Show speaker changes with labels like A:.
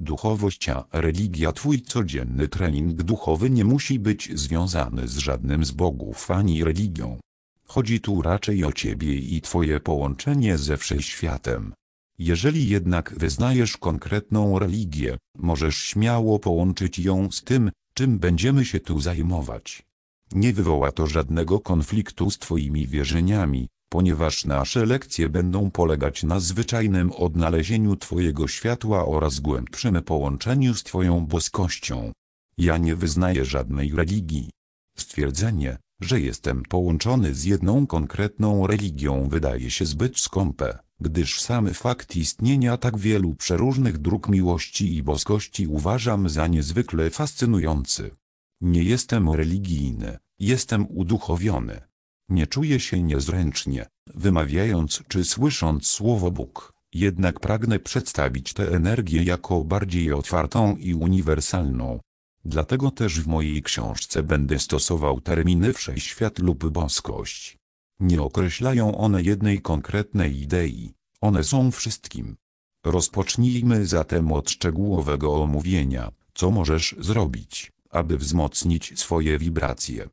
A: Duchowość a religia Twój codzienny trening duchowy nie musi być związany z żadnym z bogów ani religią. Chodzi tu raczej o Ciebie i Twoje połączenie ze Wszechświatem. Jeżeli jednak wyznajesz konkretną religię, możesz śmiało połączyć ją z tym, czym będziemy się tu zajmować. Nie wywoła to żadnego konfliktu z Twoimi wierzeniami, ponieważ nasze lekcje będą polegać na zwyczajnym odnalezieniu Twojego światła oraz głębszym połączeniu z Twoją boskością. Ja nie wyznaję żadnej religii. Stwierdzenie, że jestem połączony z jedną konkretną religią wydaje się zbyt skąpe, gdyż sam fakt istnienia tak wielu przeróżnych dróg miłości i boskości uważam za niezwykle fascynujący. Nie jestem religijny, jestem uduchowiony. Nie czuję się niezręcznie, wymawiając czy słysząc słowo Bóg, jednak pragnę przedstawić tę energię jako bardziej otwartą i uniwersalną. Dlatego też w mojej książce będę stosował terminy wszechświat lub boskość. Nie określają one jednej konkretnej idei, one są wszystkim. Rozpocznijmy zatem od szczegółowego omówienia, co możesz zrobić, aby wzmocnić swoje wibracje.